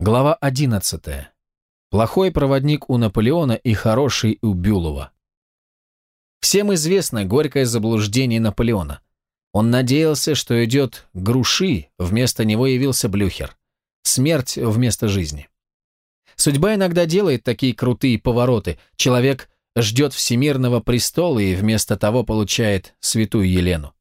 Глава 11. Плохой проводник у Наполеона и хороший у Бюлова. Всем известно горькое заблуждение Наполеона. Он надеялся, что идет груши, вместо него явился Блюхер. Смерть вместо жизни. Судьба иногда делает такие крутые повороты. Человек ждет всемирного престола и вместо того получает святую Елену.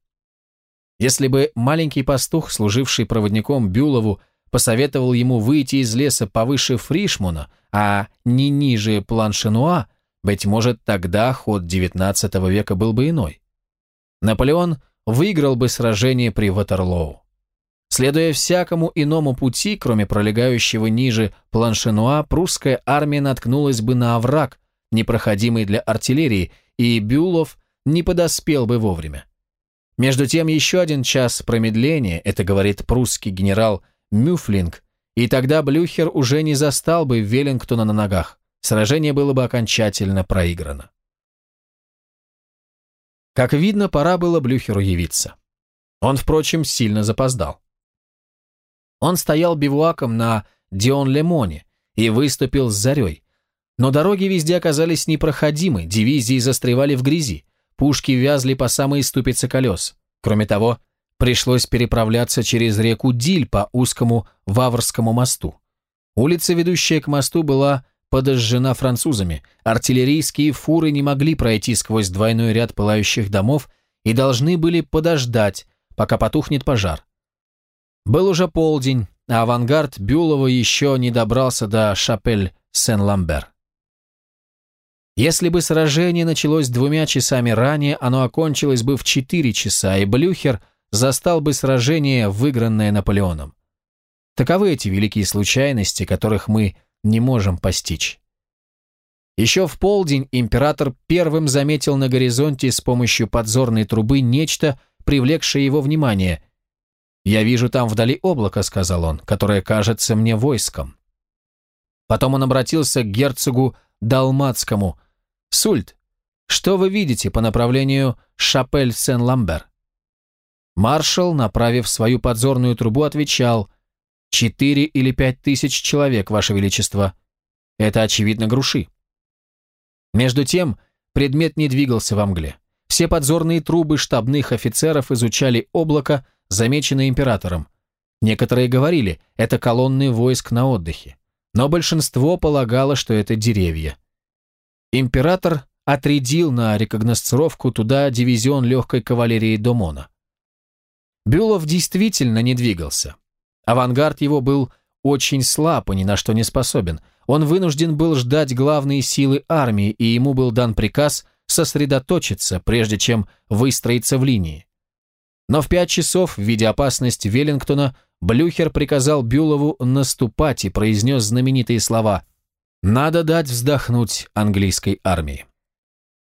Если бы маленький пастух, служивший проводником Бюлову, посоветовал ему выйти из леса повыше Фришмуна, а не ниже Планшенуа, быть может, тогда ход XIX века был бы иной. Наполеон выиграл бы сражение при Ватерлоу. Следуя всякому иному пути, кроме пролегающего ниже Планшенуа, прусская армия наткнулась бы на овраг, непроходимый для артиллерии, и Бюлов не подоспел бы вовремя. Между тем, еще один час промедления, это говорит прусский генерал Мюфлинг, и тогда Блюхер уже не застал бы Веллингтона на ногах. Сражение было бы окончательно проиграно. Как видно, пора было Блюхеру явиться. Он, впрочем, сильно запоздал. Он стоял бивуаком на Дион-Лемоне и выступил с зарей. Но дороги везде оказались непроходимы, дивизии застревали в грязи, пушки вязли по самые ступицы колес. Кроме того, Пришлось переправляться через реку Диль по узкому Ваврскому мосту. Улица, ведущая к мосту, была подожжена французами, артиллерийские фуры не могли пройти сквозь двойной ряд пылающих домов и должны были подождать, пока потухнет пожар. Был уже полдень, а авангард Бюлова еще не добрался до Шапель-Сен-Ламбер. Если бы сражение началось двумя часами ранее, оно окончилось бы в четыре часа, и Блюхер – застал бы сражение, выигранное Наполеоном. Таковы эти великие случайности, которых мы не можем постичь. Еще в полдень император первым заметил на горизонте с помощью подзорной трубы нечто, привлекшее его внимание. «Я вижу там вдали облако», — сказал он, — «которое кажется мне войском». Потом он обратился к герцогу Далматскому. «Сульт, что вы видите по направлению Шапель-Сен-Ламбер?» Маршал, направив свою подзорную трубу, отвечал «Четыре или пять тысяч человек, Ваше Величество. Это, очевидно, груши». Между тем, предмет не двигался во мгле. Все подзорные трубы штабных офицеров изучали облако, замеченное императором. Некоторые говорили, это колонны войск на отдыхе. Но большинство полагало, что это деревья. Император отрядил на рекогносцировку туда дивизион легкой кавалерии Домона. Бюлов действительно не двигался. Авангард его был очень слаб и ни на что не способен. Он вынужден был ждать главные силы армии, и ему был дан приказ сосредоточиться, прежде чем выстроиться в линии. Но в пять часов, видя опасность Веллингтона, Блюхер приказал Бюлову наступать и произнес знаменитые слова «Надо дать вздохнуть английской армии».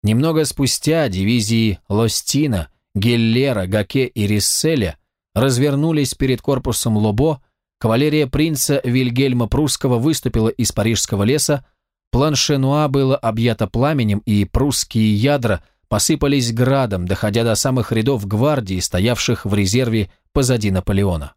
Немного спустя дивизии Лостина Геллера, Гаке и Рисселя развернулись перед корпусом Лобо, кавалерия принца Вильгельма Прусского выступила из парижского леса, Планшенуа было объято пламенем, и прусские ядра посыпались градом, доходя до самых рядов гвардии, стоявших в резерве позади Наполеона.